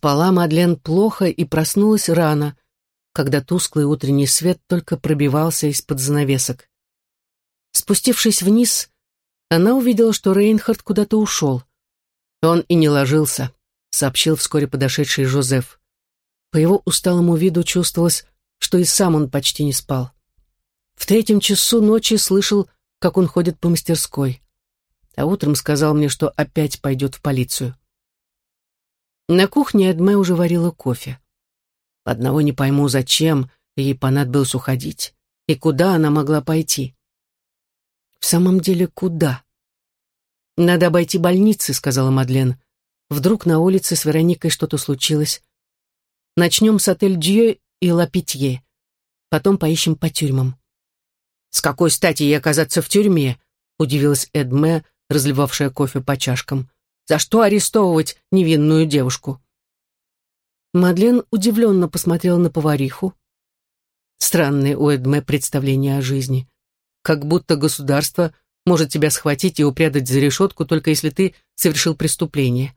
Спала Мадлен плохо и проснулась рано, когда тусклый утренний свет только пробивался из-под занавесок. Спустившись вниз, она увидела, что Рейнхард куда-то ушел. Он и не ложился, сообщил вскоре подошедший Жозеф. По его усталому виду чувствовалось, что и сам он почти не спал. В третьем часу ночи слышал, как он ходит по мастерской. А утром сказал мне, что опять пойдет в полицию. На кухне Эдме уже варила кофе. Одного не пойму, зачем ей понадобилось уходить. И куда она могла пойти? В самом деле, куда? «Надо обойти больницы», — сказала Мадлен. «Вдруг на улице с Вероникой что-то случилось. Начнем с отель Дье и Лапитье. Потом поищем по тюрьмам». «С какой стати ей оказаться в тюрьме?» — удивилась Эдме, разливавшая кофе по чашкам. «За что арестовывать невинную девушку?» Мадлен удивленно посмотрела на повариху. Странное у Эдме представление о жизни. Как будто государство может тебя схватить и упрятать за решетку, только если ты совершил преступление.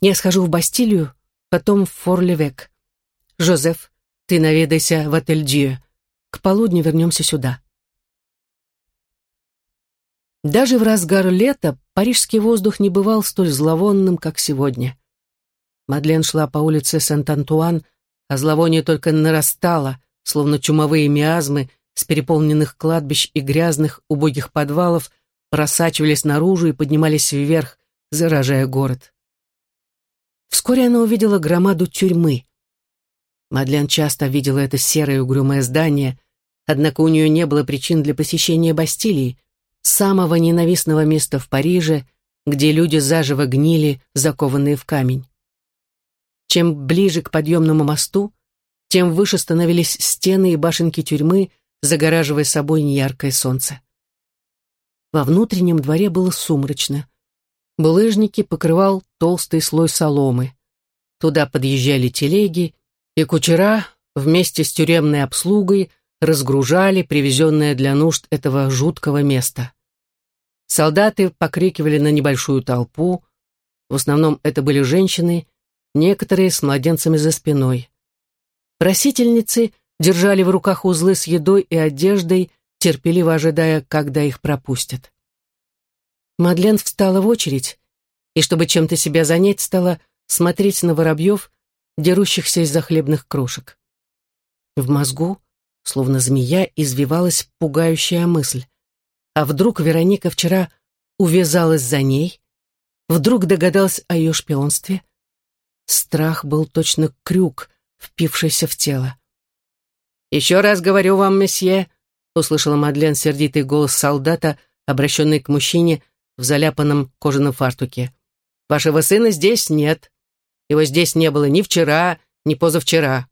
Я схожу в Бастилию, потом в Форлевек. Жозеф, ты наведайся в отель Дье. К полудню вернемся сюда. Даже в разгар лета парижский воздух не бывал столь зловонным, как сегодня. Мадлен шла по улице Сент-Антуан, а зловоние только нарастало, словно чумовые миазмы с переполненных кладбищ и грязных убогих подвалов просачивались наружу и поднимались вверх, заражая город. Вскоре она увидела громаду тюрьмы. Мадлен часто видела это серое угрюмое здание, однако у нее не было причин для посещения Бастилии, самого ненавистного места в Париже, где люди заживо гнили, закованные в камень. Чем ближе к подъемному мосту, тем выше становились стены и башенки тюрьмы, загораживая собой неяркое солнце. Во внутреннем дворе было сумрачно. Булыжники покрывал толстый слой соломы. Туда подъезжали телеги, и кучера вместе с тюремной обслугой разгружали привезенное для нужд этого жуткого места. Солдаты покрикивали на небольшую толпу, в основном это были женщины, некоторые с младенцами за спиной. Просительницы держали в руках узлы с едой и одеждой, терпеливо ожидая, когда их пропустят. Мадлен встала в очередь, и, чтобы чем-то себя занять, стала смотреть на воробьев, дерущихся из-за хлебных крошек. В мозгу, словно змея, извивалась пугающая мысль. А вдруг Вероника вчера увязалась за ней? Вдруг догадалась о ее шпионстве? Страх был точно крюк, впившийся в тело. «Еще раз говорю вам, месье», — услышала Мадлен сердитый голос солдата, обращенный к мужчине в заляпанном кожаном фартуке. «Вашего сына здесь нет. Его здесь не было ни вчера, ни позавчера».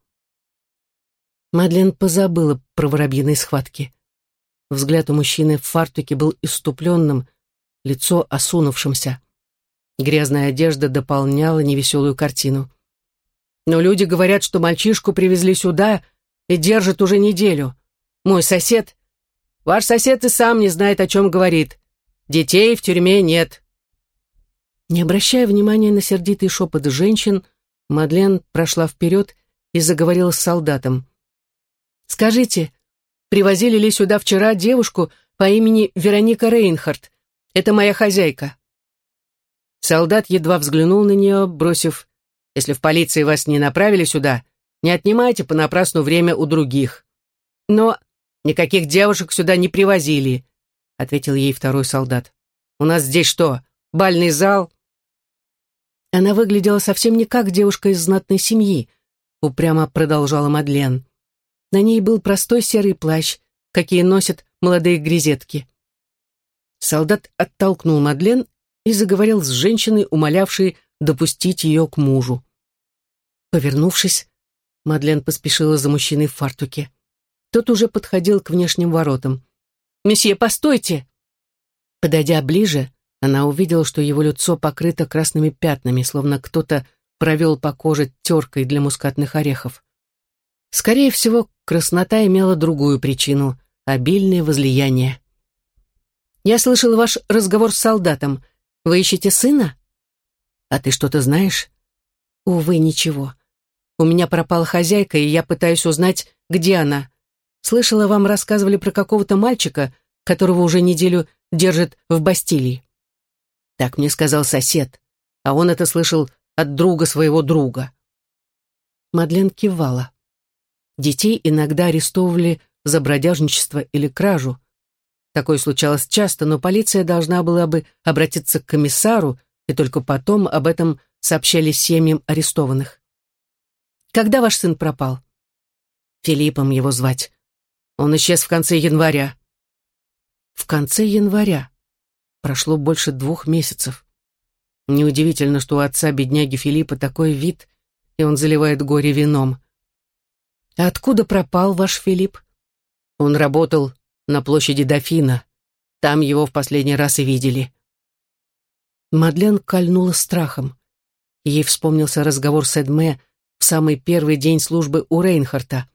Мадлен позабыла про воробьиные схватки. Взгляд у мужчины в фартуке был иступленным, лицо осунувшимся. Грязная одежда дополняла невеселую картину. Но люди говорят, что мальчишку привезли сюда и держат уже неделю. Мой сосед... Ваш сосед и сам не знает, о чем говорит. Детей в тюрьме нет. Не обращая внимания на сердитый шепот женщин, Мадлен прошла вперед и заговорила с солдатом. «Скажите, привозили ли сюда вчера девушку по имени Вероника Рейнхард? Это моя хозяйка». Солдат едва взглянул на нее, бросив если в полиции вас не направили сюда, не отнимайте понапрасну время у других. Но никаких девушек сюда не привозили, ответил ей второй солдат. У нас здесь что, бальный зал? Она выглядела совсем не как девушка из знатной семьи, упрямо продолжала Мадлен. На ней был простой серый плащ, какие носят молодые грезетки. Солдат оттолкнул Мадлен и заговорил с женщиной, умолявшей допустить ее к мужу. Повернувшись, Мадлен поспешила за мужчиной в фартуке. Тот уже подходил к внешним воротам. «Месье, постойте!» Подойдя ближе, она увидела, что его лицо покрыто красными пятнами, словно кто-то провел по коже теркой для мускатных орехов. Скорее всего, краснота имела другую причину — обильное возлияние. «Я слышал ваш разговор с солдатом. Вы ищете сына?» «А ты что-то знаешь?» Увы, ничего. У меня пропала хозяйка, и я пытаюсь узнать, где она. Слышала, вам рассказывали про какого-то мальчика, которого уже неделю держат в Бастилии. Так мне сказал сосед, а он это слышал от друга своего друга. Мадлен кивала. Детей иногда арестовывали за бродяжничество или кражу. Такое случалось часто, но полиция должна была бы обратиться к комиссару, и только потом об этом сообщали семьям арестованных. «Когда ваш сын пропал?» «Филиппом его звать. Он исчез в конце января». «В конце января?» Прошло больше двух месяцев. Неудивительно, что у отца бедняги Филиппа такой вид, и он заливает горе вином. «А откуда пропал ваш Филипп?» Он работал на площади Дофина. Там его в последний раз и видели. Мадлен кольнула страхом. Ей вспомнился разговор с Эдме в самый первый день службы у Рейнхарта.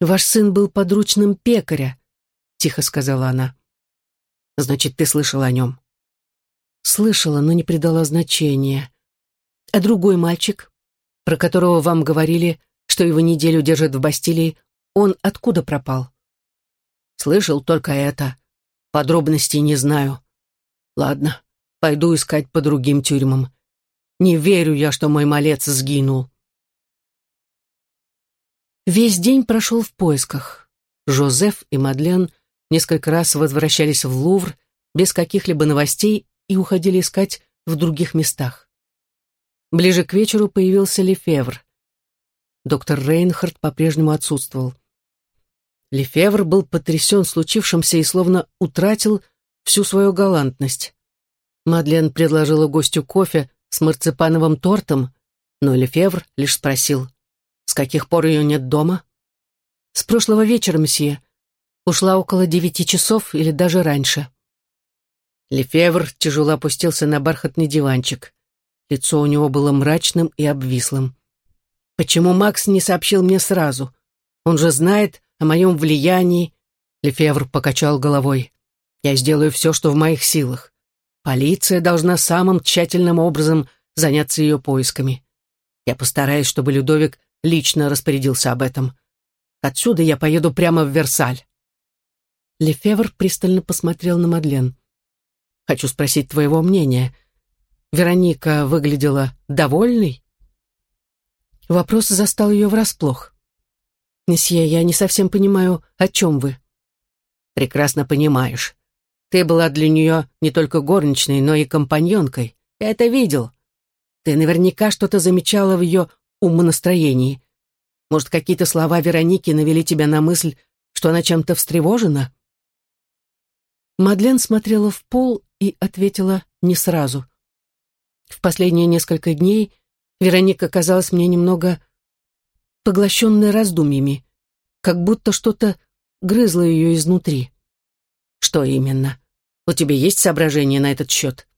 «Ваш сын был подручным пекаря», — тихо сказала она. Значит, ты слышала о нем?» «Слышала, но не придала значения. А другой мальчик, про которого вам говорили, что его неделю держат в Бастилии, он откуда пропал?» «Слышал только это. Подробностей не знаю. Ладно, пойду искать по другим тюрьмам. Не верю я, что мой малец сгинул». Весь день прошел в поисках. Жозеф и Мадлен – несколько раз возвращались в Лувр без каких-либо новостей и уходили искать в других местах. Ближе к вечеру появился Лефевр. Доктор Рейнхард по-прежнему отсутствовал. Лефевр был потрясен случившимся и словно утратил всю свою галантность. Мадлен предложила гостю кофе с марципановым тортом, но Лефевр лишь спросил, с каких пор ее нет дома? «С прошлого вечера, месье. Ушла около девяти часов или даже раньше. Лефевр тяжело опустился на бархатный диванчик. Лицо у него было мрачным и обвислым. «Почему Макс не сообщил мне сразу? Он же знает о моем влиянии». Лефевр покачал головой. «Я сделаю все, что в моих силах. Полиция должна самым тщательным образом заняться ее поисками. Я постараюсь, чтобы Людовик лично распорядился об этом. Отсюда я поеду прямо в Версаль. Лефевр пристально посмотрел на Мадлен. «Хочу спросить твоего мнения. Вероника выглядела довольной?» Вопрос застал ее врасплох. «Месье, я не совсем понимаю, о чем вы?» «Прекрасно понимаешь. Ты была для нее не только горничной, но и компаньонкой. Я это видел. Ты наверняка что-то замечала в ее умонастроении. Может, какие-то слова Вероники навели тебя на мысль, что она чем-то встревожена?» Мадлен смотрела в пол и ответила не сразу. В последние несколько дней Вероника казалась мне немного поглощенной раздумьями, как будто что-то грызло ее изнутри. Что именно? У тебя есть соображения на этот счет?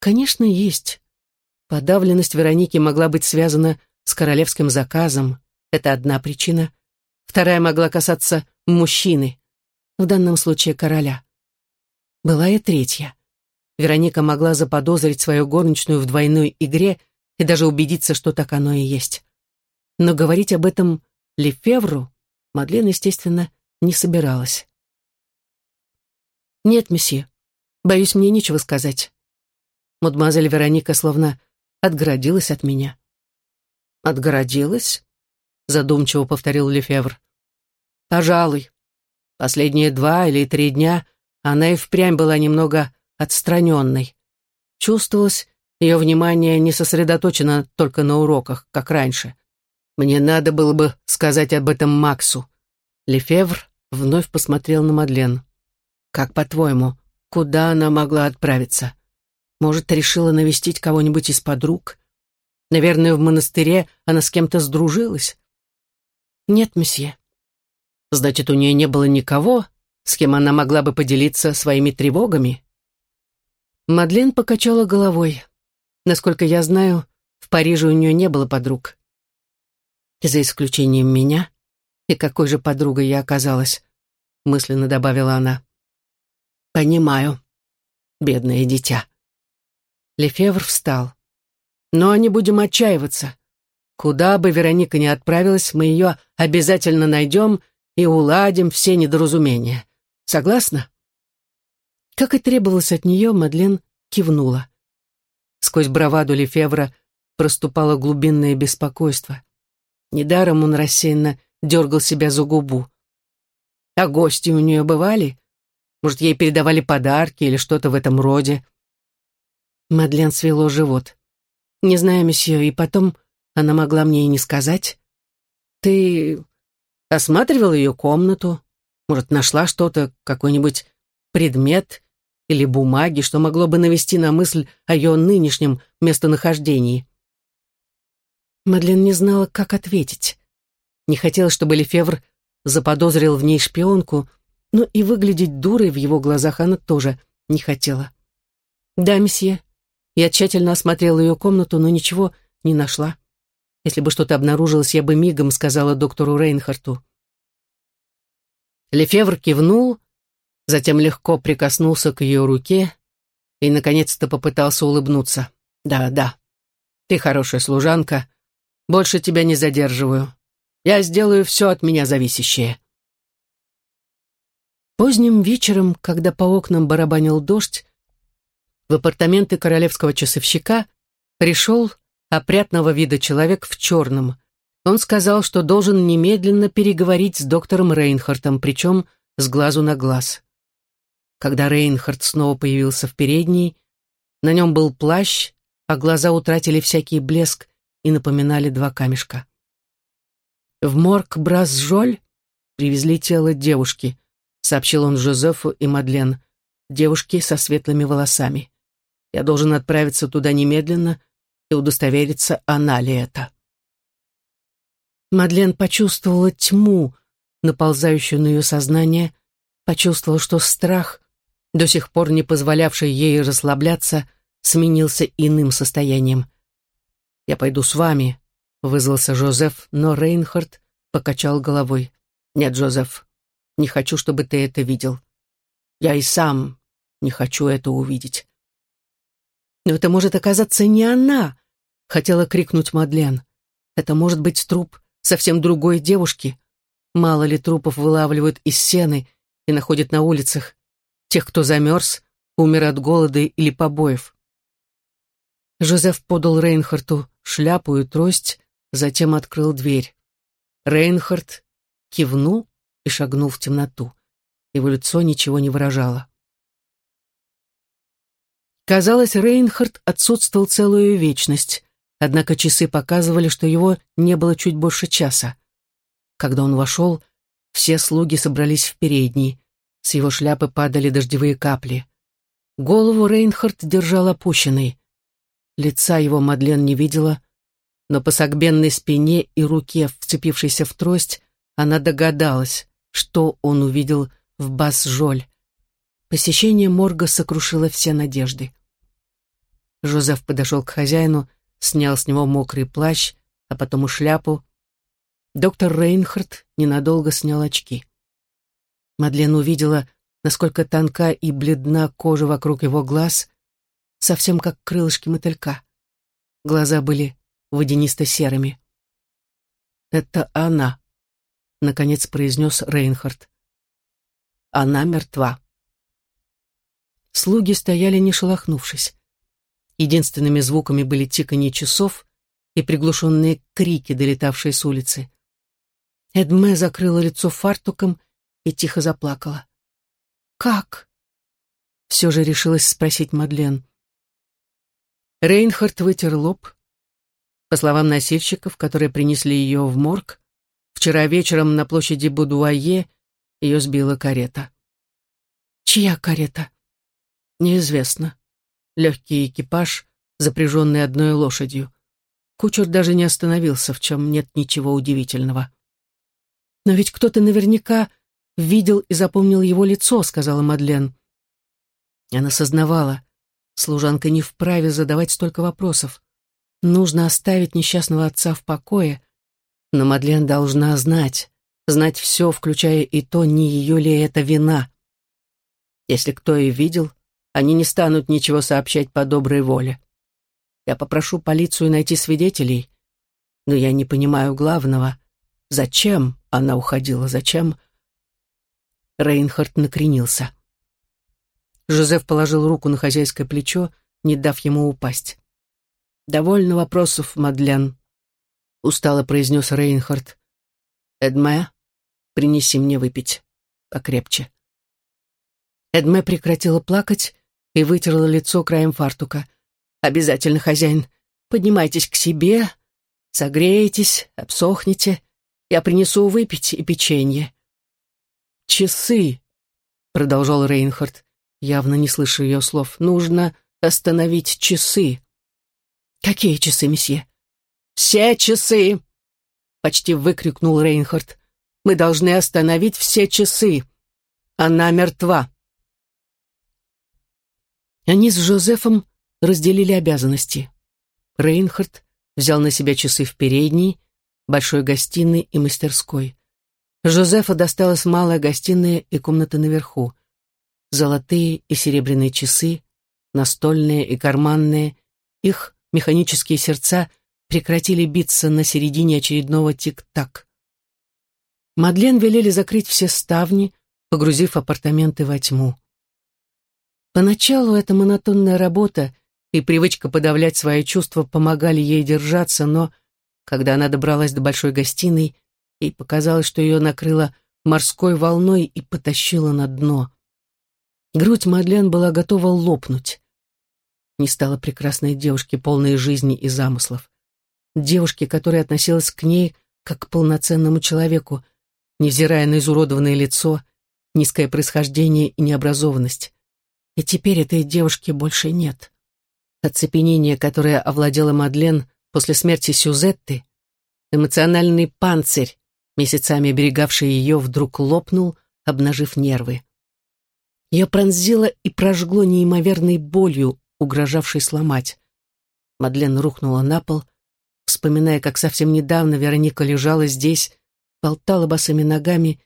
Конечно, есть. Подавленность Вероники могла быть связана с королевским заказом. Это одна причина. Вторая могла касаться мужчины, в данном случае короля. Была и третья. Вероника могла заподозрить свою горничную в двойной игре и даже убедиться, что так оно и есть. Но говорить об этом Лефевру Мадлен, естественно, не собиралась. «Нет, месье, боюсь, мне нечего сказать». Мадемуазель Вероника словно отгородилась от меня. «Отгородилась?» — задумчиво повторил Лефевр. «Пожалуй. Последние два или три дня она и впрямь была немного отстраненной. Чувствовалось, ее внимание не сосредоточено только на уроках, как раньше. Мне надо было бы сказать об этом Максу. Лефевр вновь посмотрел на Мадлен. «Как по-твоему, куда она могла отправиться? Может, решила навестить кого-нибудь из подруг? Наверное, в монастыре она с кем-то сдружилась?» «Нет, месье». «Значит, у нее не было никого, с кем она могла бы поделиться своими тревогами? Мадлен покачала головой. Насколько я знаю, в Париже у нее не было подруг. За исключением меня. И какой же подругой я оказалась, мысленно добавила она. Понимаю. Бедное дитя. Лефевр встал. Но не будем отчаиваться. Куда бы Вероника ни отправилась, мы ее обязательно найдем и уладим все недоразумения. Согласна?» Как и требовалось от нее, Мадлен кивнула. Сквозь браваду Лефевра проступало глубинное беспокойство. Недаром он рассеянно дергал себя за губу. А гости у нее бывали? Может, ей передавали подарки или что-то в этом роде? Мадлен свело живот. «Не знаю, месье, и потом она могла мне и не сказать. Ты осматривал ее комнату? Может, нашла что-то, какой-нибудь предмет или бумаги, что могло бы навести на мысль о ее нынешнем местонахождении?» Мадлен не знала, как ответить. Не хотела, чтобы Лефевр заподозрил в ней шпионку, но и выглядеть дурой в его глазах она тоже не хотела. «Да, месье». Я тщательно осмотрела ее комнату, но ничего не нашла. Если бы что-то обнаружилось, я бы мигом сказала доктору Рейнхарту. Лефевр кивнул, затем легко прикоснулся к ее руке и, наконец-то, попытался улыбнуться. «Да, да, ты хорошая служанка. Больше тебя не задерживаю. Я сделаю все от меня зависящее». Поздним вечером, когда по окнам барабанил дождь, в апартаменты королевского часовщика пришел опрятного вида человек в черном. Он сказал, что должен немедленно переговорить с доктором Рейнхартом, причем с глазу на глаз. Когда Рейнхард снова появился в передней, на нем был плащ, а глаза утратили всякий блеск и напоминали два камешка. В морг Брас-Жоль привезли тело девушки, сообщил он Жозефу и Мадлен, девушки со светлыми волосами. Я должен отправиться туда немедленно и удостовериться, она ли это. Мадлен почувствовала тьму, наползающую на ее сознание, почувствовала, что страх, до сих пор не позволявший ей расслабляться, сменился иным состоянием. «Я пойду с вами», — вызвался Жозеф, но Рейнхард покачал головой. «Нет, Жозеф, не хочу, чтобы ты это видел. Я и сам не хочу это увидеть». «Но это может оказаться не она!» — хотела крикнуть Мадлен. «Это может быть труп совсем другой девушки. Мало ли трупов вылавливают из сены и находят на улицах. Тех, кто замерз, умер от голода или побоев». Жозеф подал Рейнхарту шляпу и трость, затем открыл дверь. Рейнхард кивнул и шагнул в темноту. Его лицо ничего не выражало. Казалось, Рейнхард отсутствовал целую вечность, однако часы показывали, что его не было чуть больше часа. Когда он вошел, все слуги собрались в передней, с его шляпы падали дождевые капли. Голову Рейнхард держал опущенной. Лица его Мадлен не видела, но по согбенной спине и руке, вцепившейся в трость, она догадалась, что он увидел в Бас-Жоль. Посещение морга сокрушило все надежды. Жозеф подошел к хозяину, снял с него мокрый плащ, а потом и шляпу. Доктор Рейнхард ненадолго снял очки. Мадлен увидела, насколько тонка и бледна кожа вокруг его глаз, совсем как крылышки мотылька. Глаза были водянисто-серыми. «Это она», — наконец произнес Рейнхард. «Она мертва». Слуги стояли, не шелохнувшись. Единственными звуками были тиканье часов и приглушенные крики, долетавшие с улицы. Эдме закрыла лицо фартуком и тихо заплакала. «Как?» — все же решилась спросить Мадлен. Рейнхард вытер лоб. По словам носильщиков, которые принесли ее в морг, вчера вечером на площади Будуае ее сбила карета. Чья карета? Неизвестно. Легкий экипаж, запряженный одной лошадью. Кучер даже не остановился, в чем нет ничего удивительного. «Но ведь кто-то наверняка видел и запомнил его лицо», — сказала Мадлен. Она сознавала, служанка не вправе задавать столько вопросов. Нужно оставить несчастного отца в покое, но Мадлен должна знать, знать все, включая и то, не ее ли это вина. Если кто и видел, они не станут ничего сообщать по доброй воле. Я попрошу полицию найти свидетелей, но я не понимаю главного. Зачем она уходила? Зачем? Рейнхард накренился. Жозеф положил руку на хозяйское плечо, не дав ему упасть. «Довольно вопросов, Мадлен», — устало произнес Рейнхард. «Эдме, принеси мне выпить покрепче». Эдме прекратила плакать и вытерла лицо краем фартука. «Обязательно, хозяин, поднимайтесь к себе, согреетесь, обсохните. Я принесу выпить и печенье». «Часы», — продолжал Рейнхард, явно не слыша ее слов, — «нужно остановить часы». «Какие часы, месье?» «Все часы!» — почти выкрикнул Рейнхард. «Мы должны остановить все часы. Она мертва». Они с Жозефом разделили обязанности. Рейнхард взял на себя часы в передней, большой гостиной и мастерской. Жозефа досталась малая гостиная и комната наверху. Золотые и серебряные часы, настольные и карманные, их механические сердца прекратили биться на середине очередного тик-так. Мадлен велели закрыть все ставни, погрузив апартаменты во тьму. Поначалу эта монотонная работа и привычка подавлять свои чувства помогали ей держаться, но, когда она добралась до большой гостиной, ей показалось, что ее накрыло морской волной и потащило на дно. Грудь Мадлен была готова лопнуть. Не стало прекрасной девушки, полной жизни и замыслов. Девушки, которая относилась к ней как к полноценному человеку, невзирая на изуродованное лицо, низкое происхождение и необразованность. И теперь этой девушки больше нет. Оцепенение, которое овладело Мадлен после смерти Сюзетты, эмоциональный панцирь, месяцами оберегавший ее, вдруг лопнул, обнажив нервы. Ее пронзило и прожгло неимоверной болью, угрожавшей сломать. Мадлен рухнула на пол, вспоминая, как совсем недавно Вероника лежала здесь, болтала босыми ногами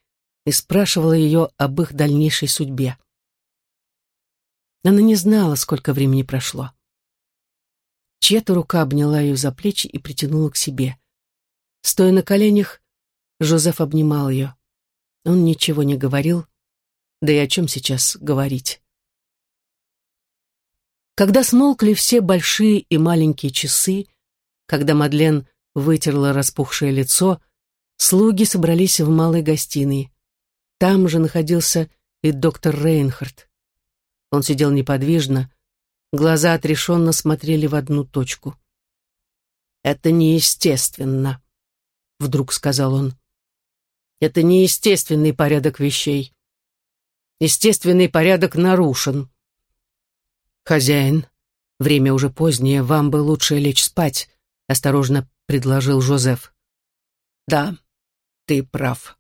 и спрашивала ее об их дальнейшей судьбе. Она не знала, сколько времени прошло. Чья-то рука обняла ее за плечи и притянула к себе. Стоя на коленях, Жозеф обнимал ее. Он ничего не говорил, да и о чем сейчас говорить. Когда смолкли все большие и маленькие часы, когда Мадлен вытерла распухшее лицо, слуги собрались в малой гостиной. Там же находился и доктор Рейнхард. Он сидел неподвижно, глаза отрешенно смотрели в одну точку. «Это неестественно», — вдруг сказал он. «Это неестественный порядок вещей. Естественный порядок нарушен. Хозяин, время уже позднее, вам бы лучше лечь спать», — осторожно предложил Жозеф. «Да, ты прав».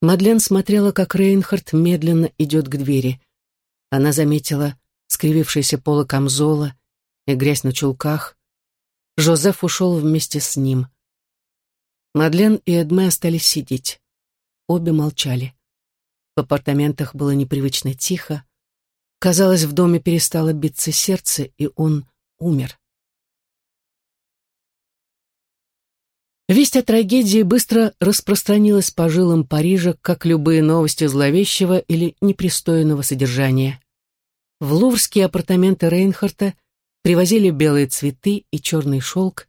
Мадлен смотрела, как Рейнхард медленно идет к двери. Она заметила скривившийся поло камзола и грязь на чулках. Жозеф ушел вместе с ним. Мадлен и Эдме остались сидеть. Обе молчали. В апартаментах было непривычно тихо. Казалось, в доме перестало биться сердце, и он умер. Весть о трагедии быстро распространилась по жилам Парижа, как любые новости зловещего или непристойного содержания. В луврские апартаменты Рейнхарта привозили белые цветы и черный шелк,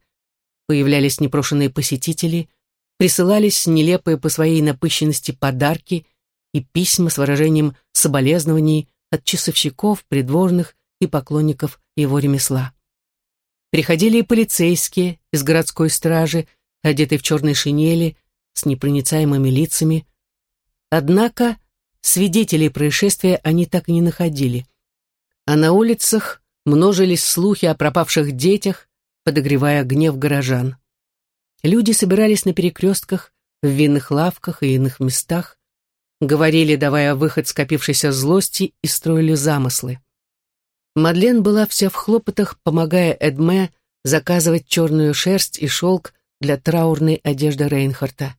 появлялись непрошенные посетители, присылались нелепые по своей напыщенности подарки и письма с выражением соболезнований от часовщиков, придворных и поклонников его ремесла. Приходили и полицейские из городской стражи, одетый в черной шинели, с непроницаемыми лицами. Однако свидетелей происшествия они так и не находили. А на улицах множились слухи о пропавших детях, подогревая гнев горожан. Люди собирались на перекрестках, в винных лавках и иных местах, говорили, давая выход скопившейся злости, и строили замыслы. Мадлен была вся в хлопотах, помогая Эдме заказывать черную шерсть и шелк для траурной одежды Рейнхарта.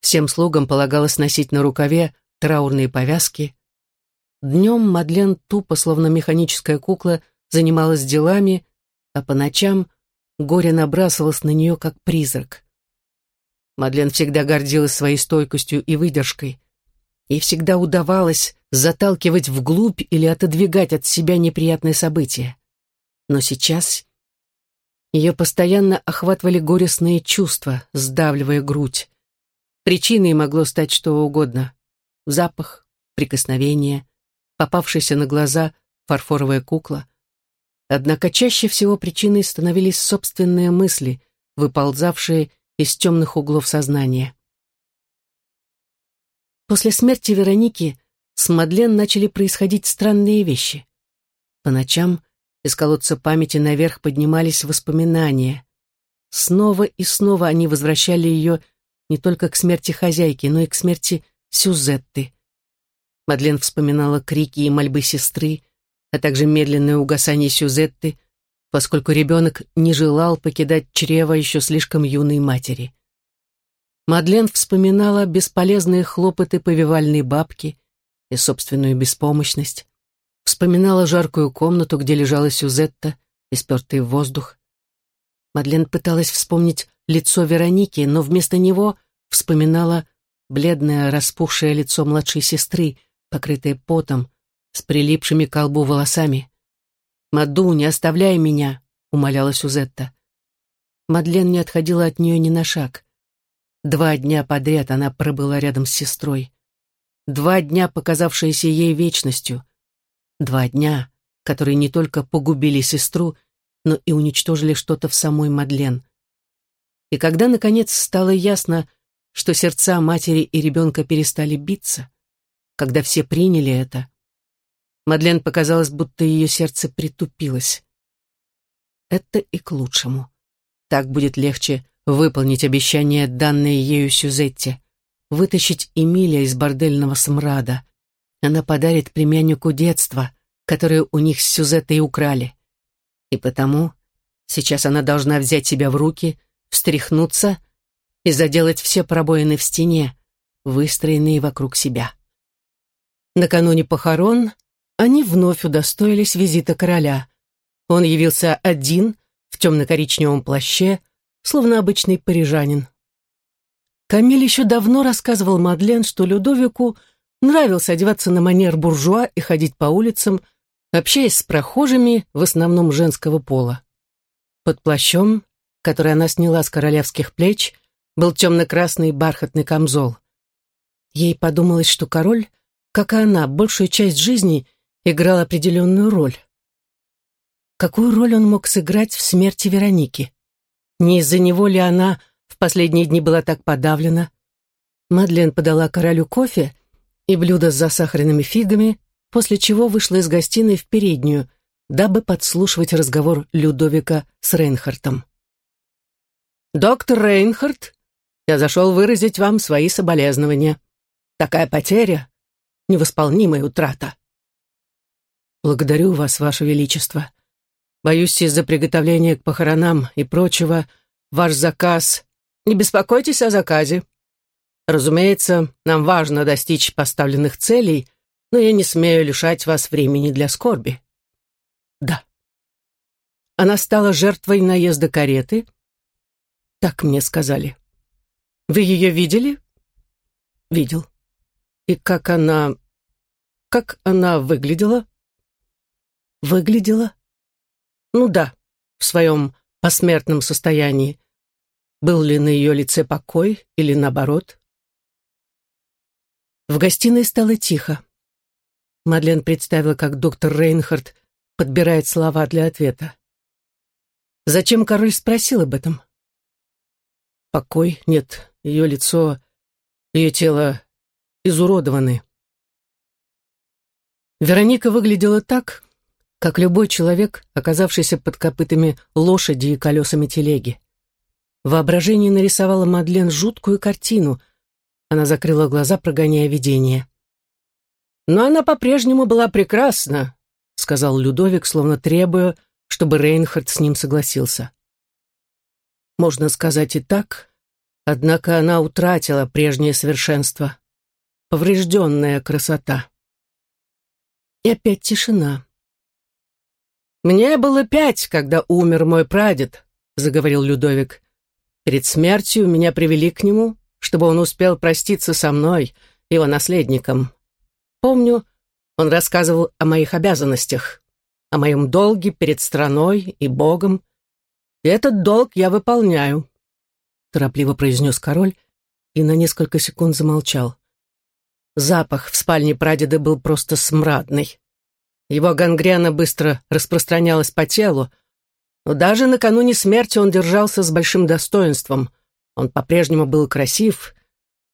Всем слугам полагалось носить на рукаве траурные повязки. Днем Мадлен тупо, словно механическая кукла, занималась делами, а по ночам горе набрасывалось на нее, как призрак. Мадлен всегда гордилась своей стойкостью и выдержкой. Ей всегда удавалось заталкивать вглубь или отодвигать от себя неприятные события. Но сейчас ее постоянно охватывали горестные чувства, сдавливая грудь. Причиной могло стать что угодно. Запах, прикосновение, попавшаяся на глаза фарфоровая кукла. Однако чаще всего причиной становились собственные мысли, выползавшие из темных углов сознания. После смерти Вероники с Мадлен начали происходить странные вещи. По ночам из колодца памяти наверх поднимались воспоминания. Снова и снова они возвращали ее не только к смерти хозяйки, но и к смерти Сюзетты. Мадлен вспоминала крики и мольбы сестры, а также медленное угасание Сюзетты, поскольку ребенок не желал покидать чрево еще слишком юной матери. Мадлен вспоминала бесполезные хлопоты повивальной бабки и собственную беспомощность, вспоминала жаркую комнату, где лежала Сюзетта, и спертый воздух. Мадлен пыталась вспомнить лицо Вероники, но вместо него вспоминала бледное распухшее лицо младшей сестры, покрытое потом, с прилипшими к колбу волосами. «Маду, не оставляй меня!» — умоляла Сюзетта. Мадлен не отходила от нее ни на шаг. Два дня подряд она пробыла рядом с сестрой. Два дня, показавшиеся ей вечностью. Два дня, которые не только погубили сестру, но и уничтожили что-то в самой Мадлен. И когда, наконец, стало ясно, что сердца матери и ребенка перестали биться, когда все приняли это, Мадлен показалось, будто ее сердце притупилось. Это и к лучшему. Так будет легче выполнить обещание, данное ею Сюзетте, вытащить Эмилия из бордельного смрада. Она подарит племяннику детство, которое у них с Сюзеттой украли. И потому сейчас она должна взять себя в руки, встряхнуться и заделать все пробоины в стене, выстроенные вокруг себя. Накануне похорон они вновь удостоились визита короля. Он явился один, в темно-коричневом плаще, словно обычный парижанин. Камиль еще давно рассказывал Мадлен, что Людовику нравилось одеваться на манер буржуа и ходить по улицам, общаясь с прохожими, в основном женского пола. Под плащом, который она сняла с королевских плеч, был темно-красный бархатный камзол. Ей подумалось, что король, как и она, большую часть жизни играл определенную роль. Какую роль он мог сыграть в смерти Вероники? Не из-за него ли она в последние дни была так подавлена? Мадлен подала королю кофе и блюдо с засахаренными фигами, после чего вышла из гостиной в переднюю, дабы подслушивать разговор Людовика с Рейнхартом. «Доктор Рейнхард, я зашел выразить вам свои соболезнования. Такая потеря — невосполнимая утрата. Благодарю вас, ваше величество. Боюсь, из-за приготовления к похоронам и прочего, ваш заказ... Не беспокойтесь о заказе. Разумеется, нам важно достичь поставленных целей, но я не смею лишать вас времени для скорби. Да. Она стала жертвой наезда кареты. Так мне сказали. Вы ее видели? Видел. И как она... Как она выглядела? Выглядела? Ну да, в своем посмертном состоянии. Был ли на ее лице покой или наоборот? В гостиной стало тихо. Мадлен представила, как доктор Рейнхард подбирает слова для ответа. Зачем король спросил об этом? Покой? Нет, ее лицо, ее тело изуродованы. Вероника выглядела так, как любой человек, оказавшийся под копытами лошади и колесами телеги. Воображение нарисовало Мадлен жуткую картину. Она закрыла глаза, прогоняя видение. «Но она по-прежнему была прекрасна», — сказал Людовик, словно требуя, чтобы Рейнхард с ним согласился. Можно сказать и так, однако она утратила прежнее совершенство. Поврежденная красота. И опять тишина. «Мне было пять, когда умер мой прадед», — заговорил Людовик. «Перед смертью меня привели к нему, чтобы он успел проститься со мной, его наследником. Помню, он рассказывал о моих обязанностях, о моем долге перед страной и Богом. И этот долг я выполняю», — торопливо произнес король и на несколько секунд замолчал. Запах в спальне прадеда был просто смрадный. Его гангрена быстро распространялась по телу, но даже накануне смерти он держался с большим достоинством. Он по-прежнему был красив.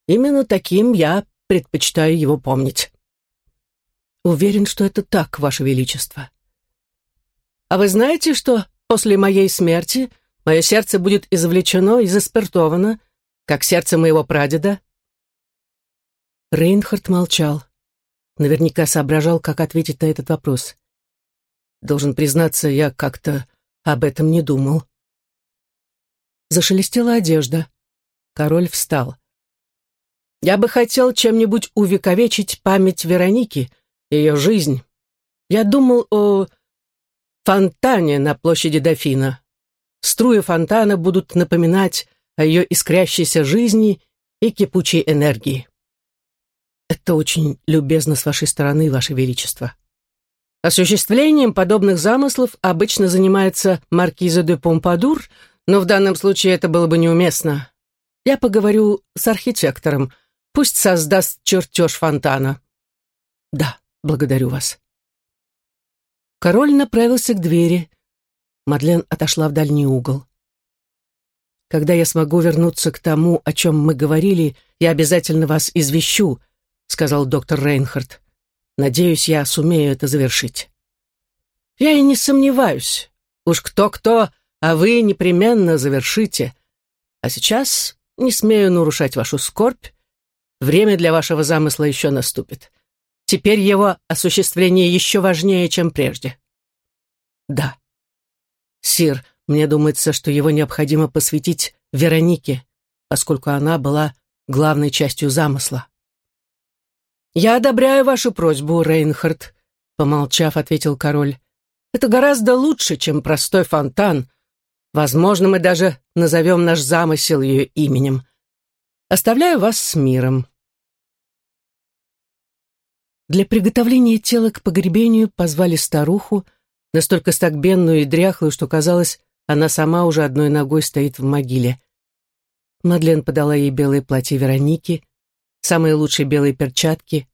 Именно таким я предпочитаю его помнить. Уверен, что это так, Ваше Величество. А вы знаете, что после моей смерти мое сердце будет извлечено и заспиртовано, как сердце моего прадеда? Рейнхард молчал. Наверняка соображал, как ответить на этот вопрос. Должен признаться, я как-то об этом не думал. Зашелестела одежда. Король встал. «Я бы хотел чем-нибудь увековечить память Вероники, ее жизнь. Я думал о фонтане на площади Дофина. Струи фонтана будут напоминать о ее искрящейся жизни и кипучей энергии. Это очень любезно с вашей стороны, ваше величество. Осуществлением подобных замыслов обычно занимается маркиза де Помпадур, но в данном случае это было бы неуместно. Я поговорю с архитектором, пусть создаст чертеж фонтана. Да, благодарю вас. Король направился к двери. Мадлен отошла в дальний угол. Когда я смогу вернуться к тому, о чем мы говорили, я обязательно вас извещу, — сказал доктор Рейнхард. «Надеюсь, я сумею это завершить». «Я и не сомневаюсь. Уж кто-кто, а вы непременно завершите. А сейчас не смею нарушать вашу скорбь. Время для вашего замысла еще наступит. Теперь его осуществление еще важнее, чем прежде». «Да». «Сир, мне думается, что его необходимо посвятить Веронике, поскольку она была главной частью замысла». «Я одобряю вашу просьбу, Рейнхард», — помолчав, ответил король. «Это гораздо лучше, чем простой фонтан. Возможно, мы даже назовем наш замысел ее именем. Оставляю вас с миром». Для приготовления тела к погребению позвали старуху, настолько стагбенную и дряхлую, что казалось, она сама уже одной ногой стоит в могиле. Мадлен подала ей белое платье Вероники, самые лучшие белые перчатки,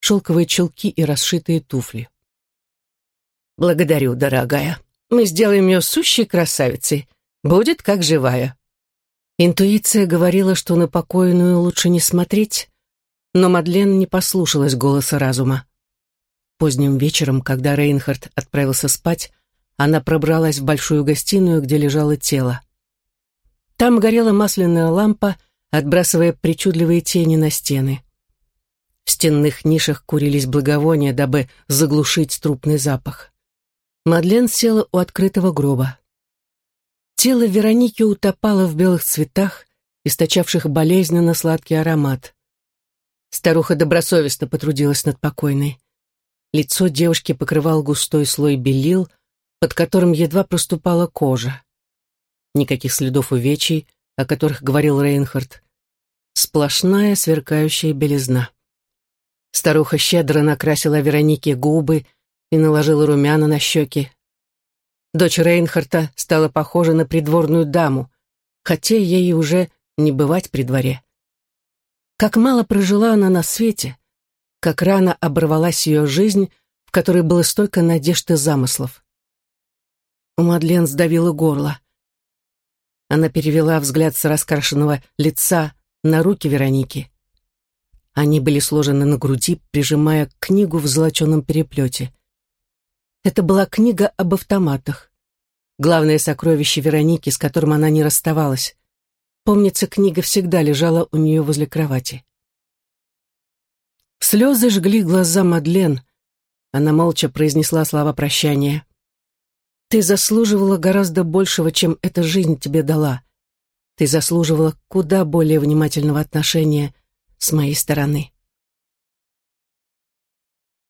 шелковые чулки и расшитые туфли. «Благодарю, дорогая. Мы сделаем ее сущей красавицей. Будет как живая». Интуиция говорила, что на покойную лучше не смотреть, но Мадлен не послушалась голоса разума. Поздним вечером, когда Рейнхард отправился спать, она пробралась в большую гостиную, где лежало тело. Там горела масляная лампа, отбрасывая причудливые тени на стены. В стенных нишах курились благовония, дабы заглушить трупный запах. Мадлен села у открытого гроба. Тело Вероники утопало в белых цветах, источавших болезненно сладкий аромат. Старуха добросовестно потрудилась над покойной. Лицо девушки покрывал густой слой белил, под которым едва проступала кожа. Никаких следов увечий, о которых говорил Рейнхард. Сплошная сверкающая белизна. Старуха щедро накрасила Веронике губы и наложила румяна на щеки. Дочь Рейнхарта стала похожа на придворную даму, хотя ей уже не бывать при дворе. Как мало прожила она на свете, как рано оборвалась ее жизнь, в которой было столько надежд и замыслов. У Мадлен сдавило горло. Она перевела взгляд с раскрашенного лица на руки Вероники. Они были сложены на груди, прижимая книгу в золоченом переплете. Это была книга об автоматах. Главное сокровище Вероники, с которым она не расставалась. Помнится, книга всегда лежала у нее возле кровати. Слезы жгли глаза Мадлен. Она молча произнесла слова прощания. Ты заслуживала гораздо большего, чем эта жизнь тебе дала. Ты заслуживала куда более внимательного отношения с моей стороны.